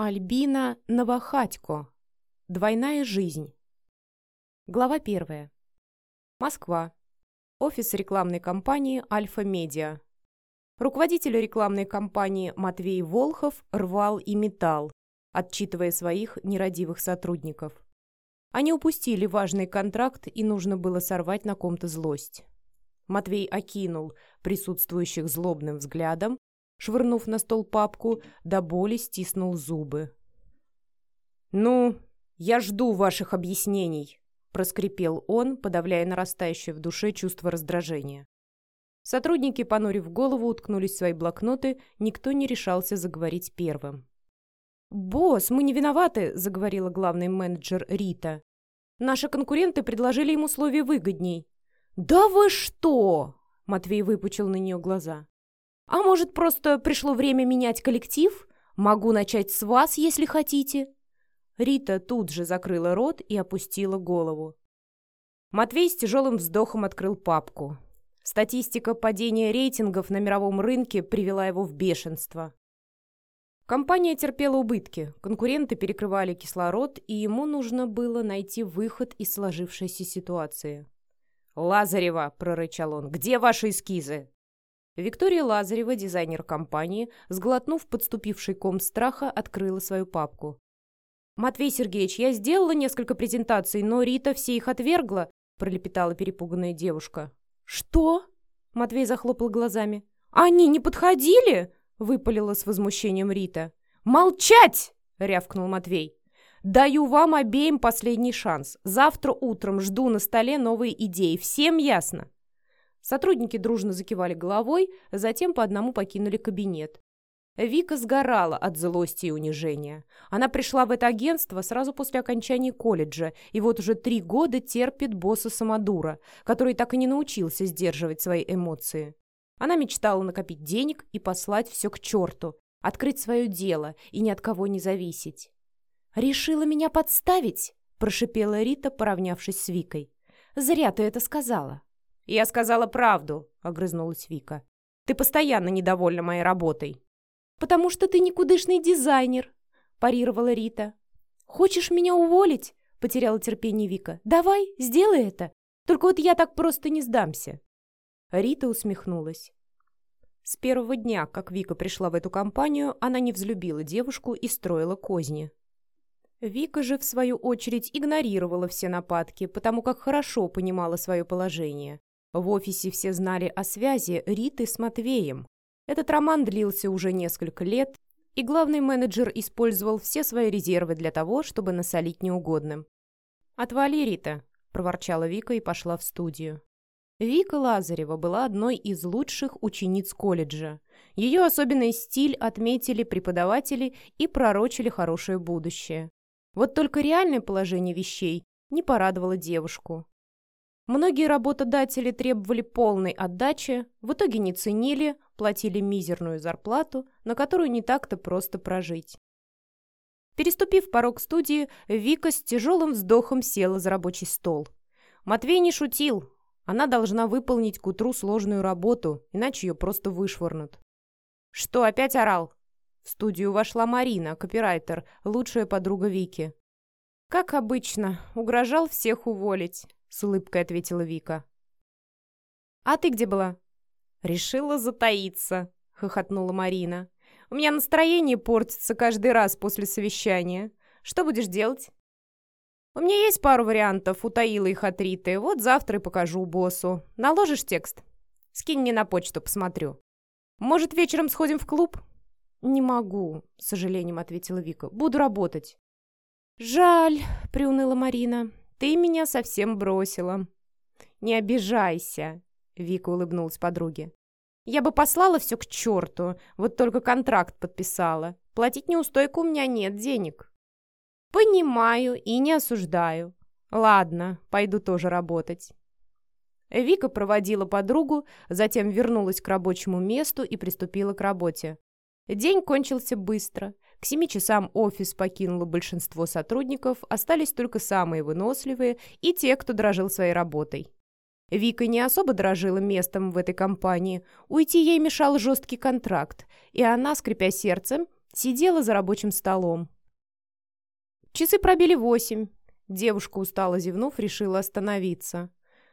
Альбина Новохатько. Двойная жизнь. Глава первая. Москва. Офис рекламной компании «Альфа Медиа». Руководитель рекламной кампании Матвей Волхов рвал и металл, отчитывая своих нерадивых сотрудников. Они упустили важный контракт, и нужно было сорвать на ком-то злость. Матвей окинул присутствующих злобным взглядом, швырнув на стол папку, до боли стиснул зубы. «Ну, я жду ваших объяснений», — проскрипел он, подавляя нарастающее в душе чувство раздражения. Сотрудники, понурив голову, уткнулись в свои блокноты, никто не решался заговорить первым. «Босс, мы не виноваты», — заговорила главный менеджер Рита. «Наши конкуренты предложили им условия выгодней». «Да вы что!» — Матвей выпучил на нее глаза. А может, просто пришло время менять коллектив? Могу начать с вас, если хотите». Рита тут же закрыла рот и опустила голову. Матвей с тяжелым вздохом открыл папку. Статистика падения рейтингов на мировом рынке привела его в бешенство. Компания терпела убытки, конкуренты перекрывали кислород, и ему нужно было найти выход из сложившейся ситуации. «Лазарева!» – прорычал он. «Где ваши эскизы?» Виктория Лазарева, дизайнер компании, сглотнув подступивший ком страха, открыла свою папку. «Матвей Сергеевич, я сделала несколько презентаций, но Рита все их отвергла», пролепетала перепуганная девушка. «Что?» Матвей захлопал глазами. «Они не подходили?» выпалила с возмущением Рита. «Молчать!» — рявкнул Матвей. «Даю вам обеим последний шанс. Завтра утром жду на столе новые идеи. Всем ясно?» Сотрудники дружно закивали головой, затем по одному покинули кабинет. Вика сгорала от злости и унижения. Она пришла в это агентство сразу после окончания колледжа и вот уже три года терпит босса Самодура, который так и не научился сдерживать свои эмоции. Она мечтала накопить денег и послать все к черту, открыть свое дело и ни от кого не зависеть. «Решила меня подставить?» – прошипела Рита, поравнявшись с Викой. «Зря ты это сказала». «Я сказала правду», — огрызнулась Вика. «Ты постоянно недовольна моей работой». «Потому что ты никудышный дизайнер», — парировала Рита. «Хочешь меня уволить?» — потеряла терпение Вика. «Давай, сделай это. Только вот я так просто не сдамся». Рита усмехнулась. С первого дня, как Вика пришла в эту компанию, она не взлюбила девушку и строила козни. Вика же, в свою очередь, игнорировала все нападки, потому как хорошо понимала свое положение. В офисе все знали о связи Риты с Матвеем. Этот роман длился уже несколько лет, и главный менеджер использовал все свои резервы для того, чтобы насолить неугодным. «Отвали, Рита», – проворчала Вика и пошла в студию. Вика Лазарева была одной из лучших учениц колледжа. Ее особенный стиль отметили преподаватели и пророчили хорошее будущее. Вот только реальное положение вещей не порадовало девушку. Многие работодатели требовали полной отдачи, в итоге не ценили, платили мизерную зарплату, на которую не так-то просто прожить. Переступив порог студии, Вика с тяжелым вздохом села за рабочий стол. Матвей не шутил. Она должна выполнить к утру сложную работу, иначе ее просто вышвырнут. «Что, опять орал?» В студию вошла Марина, копирайтер, лучшая подруга Вики. Как обычно, угрожал всех уволить. — с улыбкой ответила Вика. «А ты где была?» «Решила затаиться», — хохотнула Марина. «У меня настроение портится каждый раз после совещания. Что будешь делать?» «У меня есть пару вариантов, утаила их от Риты. Вот завтра и покажу боссу. Наложишь текст? Скинь мне на почту, посмотрю. Может, вечером сходим в клуб?» «Не могу», — с сожалением ответила Вика. «Буду работать». «Жаль», — приуныла Марина. Ты меня совсем бросила». «Не обижайся», — Вика улыбнулась подруге. «Я бы послала все к черту, вот только контракт подписала. Платить неустойку у меня нет денег». «Понимаю и не осуждаю. Ладно, пойду тоже работать». Вика проводила подругу, затем вернулась к рабочему месту и приступила к работе. День кончился быстро. К семи часам офис покинуло большинство сотрудников, остались только самые выносливые и те, кто дрожил своей работой. Вика не особо дрожила местом в этой компании. Уйти ей мешал жесткий контракт, и она, скрипя сердцем, Сидела за рабочим столом. Часы пробили восемь. Девушка, устало зевнув, решила остановиться.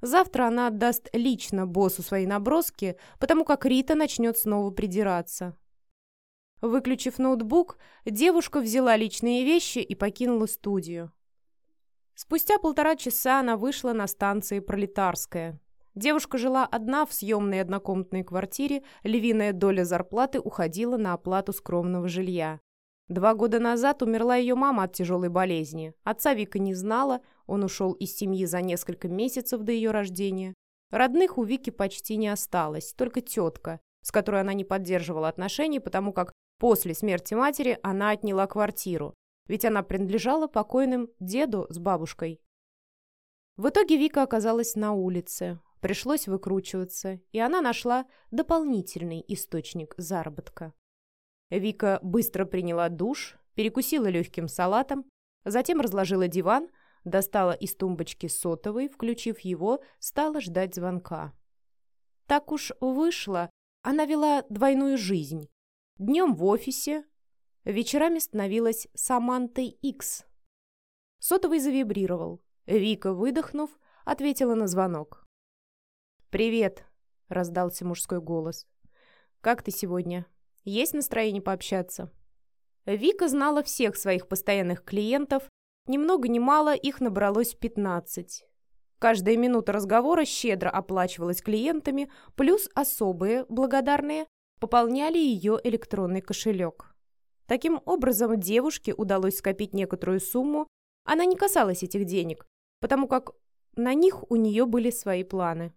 Завтра она отдаст лично боссу свои наброски, потому как Рита начнет снова придираться. Выключив ноутбук, девушка взяла личные вещи и покинула студию. Спустя полтора часа она вышла на станции Пролетарская. Девушка жила одна в съемной однокомнатной квартире, львиная доля зарплаты уходила на оплату скромного жилья. Два года назад умерла ее мама от тяжелой болезни. Отца Вика не знала, он ушел из семьи за несколько месяцев до ее рождения. Родных у Вики почти не осталось, только тетка, с которой она не поддерживала отношений, потому как после смерти матери она отняла квартиру, ведь она принадлежала покойным деду с бабушкой. В итоге Вика оказалась на улице. Пришлось выкручиваться, и она нашла дополнительный источник заработка. Вика быстро приняла душ, перекусила легким салатом, затем разложила диван, достала из тумбочки сотовый, включив его, стала ждать звонка. Так уж вышло, она вела двойную жизнь. Днем в офисе, вечерами становилась Самантой Икс. Сотовый завибрировал. Вика, выдохнув, ответила на звонок. «Привет», — раздался мужской голос. «Как ты сегодня? Есть настроение пообщаться?» Вика знала всех своих постоянных клиентов, ни много ни мало их набралось 15. Каждая минута разговора щедро оплачивалась клиентами, плюс особые, благодарные, пополняли ее электронный кошелек. Таким образом, девушке удалось скопить некоторую сумму, она не касалась этих денег, потому как на них у нее были свои планы.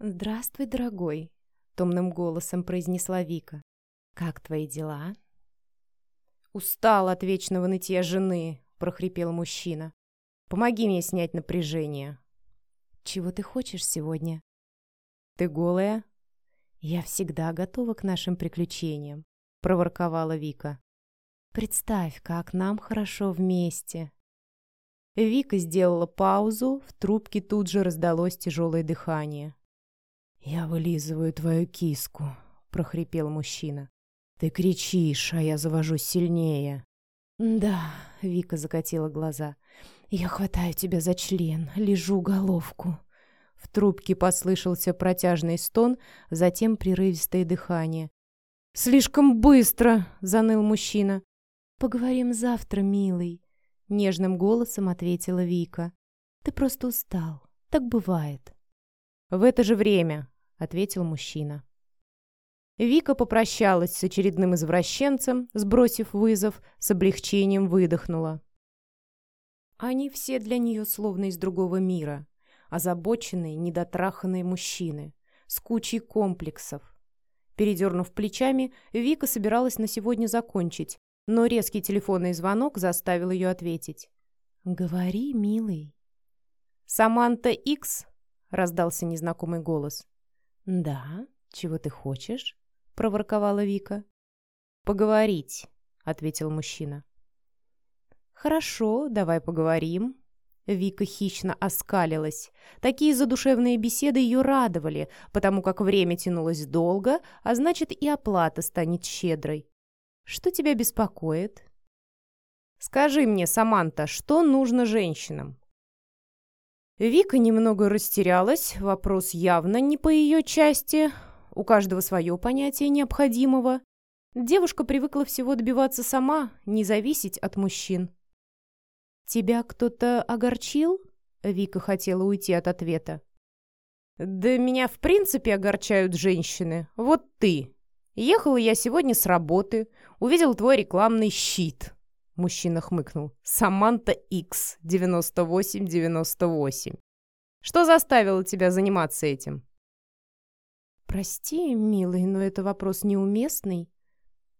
«Здравствуй, дорогой», — томным голосом произнесла Вика. «Как твои дела?» «Устал от вечного нытья жены», — прохрипел мужчина. «Помоги мне снять напряжение». «Чего ты хочешь сегодня?» «Ты голая?» «Я всегда готова к нашим приключениям», — проворковала Вика. «Представь, как нам хорошо вместе». Вика сделала паузу, в трубке тут же раздалось тяжелое дыхание. «Я вылизываю твою киску», — прохрипел мужчина. «Ты кричишь, а я завожусь сильнее». «Да», — Вика закатила глаза. «Я хватаю тебя за член, лежу головку». В трубке послышался протяжный стон, затем прерывистое дыхание. «Слишком быстро!» — заныл мужчина. «Поговорим завтра, милый», — нежным голосом ответила Вика. «Ты просто устал. Так бывает». «В это же время», — ответил мужчина. Вика попрощалась с очередным извращенцем, сбросив вызов, с облегчением выдохнула. Они все для нее словно из другого мира, озабоченные, недотраханные мужчины, с кучей комплексов. Передернув плечами, Вика собиралась на сегодня закончить, но резкий телефонный звонок заставил ее ответить. «Говори, милый». «Саманта Икс?» — раздался незнакомый голос. «Да, чего ты хочешь?» — проворковала Вика. «Поговорить», — ответил мужчина. «Хорошо, давай поговорим». Вика хищно оскалилась. Такие задушевные беседы ее радовали, потому как время тянулось долго, а значит и оплата станет щедрой. «Что тебя беспокоит?» «Скажи мне, Саманта, что нужно женщинам?» Вика немного растерялась, вопрос явно не по ее части. У каждого свое понятие необходимого. Девушка привыкла всего добиваться сама, не зависеть от мужчин. «Тебя кто-то огорчил?» Вика хотела уйти от ответа. «Да меня в принципе огорчают женщины. Вот ты. Ехала я сегодня с работы, увидел твой рекламный щит. Мужчина хмыкнул. «Саманта Икс, 98-98. Что заставило тебя заниматься этим?» «Прости, милый, но это вопрос неуместный».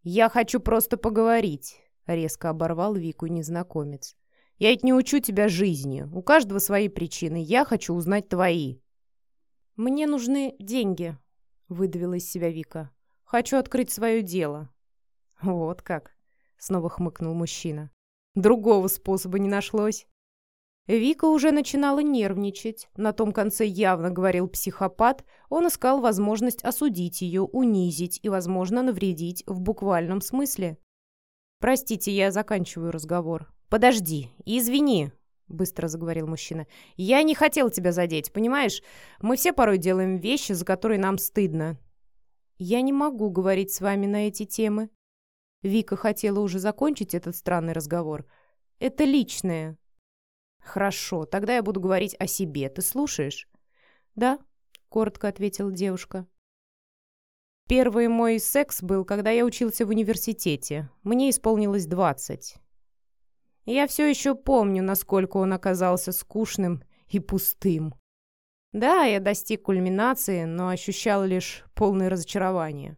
«Я хочу просто поговорить», — резко оборвал Вику незнакомец. «Я ведь не учу тебя жизни. У каждого свои причины. Я хочу узнать твои». «Мне нужны деньги», — выдавила из себя Вика. «Хочу открыть свое дело». «Вот как», Снова хмыкнул мужчина. Другого способа не нашлось. Вика уже начинала нервничать. На том конце явно говорил психопат. Он искал возможность осудить ее, унизить и, возможно, навредить в буквальном смысле. «Простите, я заканчиваю разговор». «Подожди, извини», — быстро заговорил мужчина. «Я не хотел тебя задеть, понимаешь? Мы все порой делаем вещи, за которые нам стыдно». «Я не могу говорить с вами на эти темы». Вика хотела уже закончить этот странный разговор. «Это личное». «Хорошо, тогда я буду говорить о себе. Ты слушаешь?» «Да», — коротко ответила девушка. Первый мой секс был, когда я учился в университете. Мне исполнилось двадцать. Я все еще помню, насколько он оказался скучным и пустым. Да, я достиг кульминации, но ощущал лишь полное разочарование.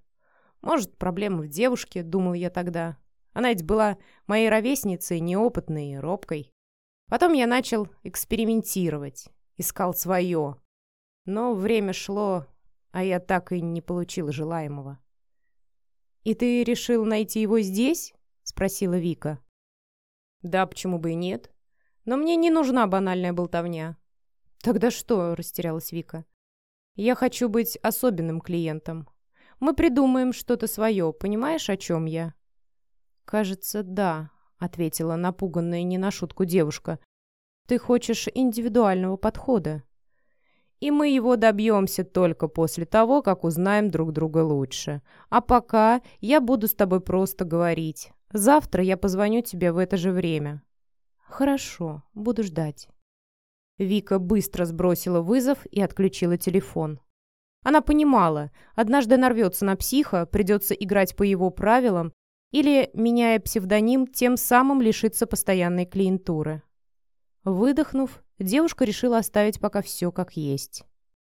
Может, проблема в девушке, думал я тогда. Она ведь была моей ровесницей, неопытной и робкой. Потом я начал экспериментировать, искал свое. Но время шло, а я так и не получил желаемого. «И ты решил найти его здесь?» — спросила Вика. «Да, почему бы и нет. Но мне не нужна банальная болтовня». «Тогда что?» — растерялась Вика. «Я хочу быть особенным клиентом. Мы придумаем что-то свое, понимаешь, о чем я?» «Кажется, да», — ответила напуганная не на шутку девушка. «Ты хочешь индивидуального подхода?» И мы его добьемся только после того, как узнаем друг друга лучше. А пока я буду с тобой просто говорить. Завтра я позвоню тебе в это же время». «Хорошо, буду ждать». Вика быстро сбросила вызов и отключила телефон. Она понимала, однажды нарвется на психа, придется играть по его правилам или, меняя псевдоним, тем самым лишиться постоянной клиентуры. Выдохнув, девушка решила оставить пока все как есть.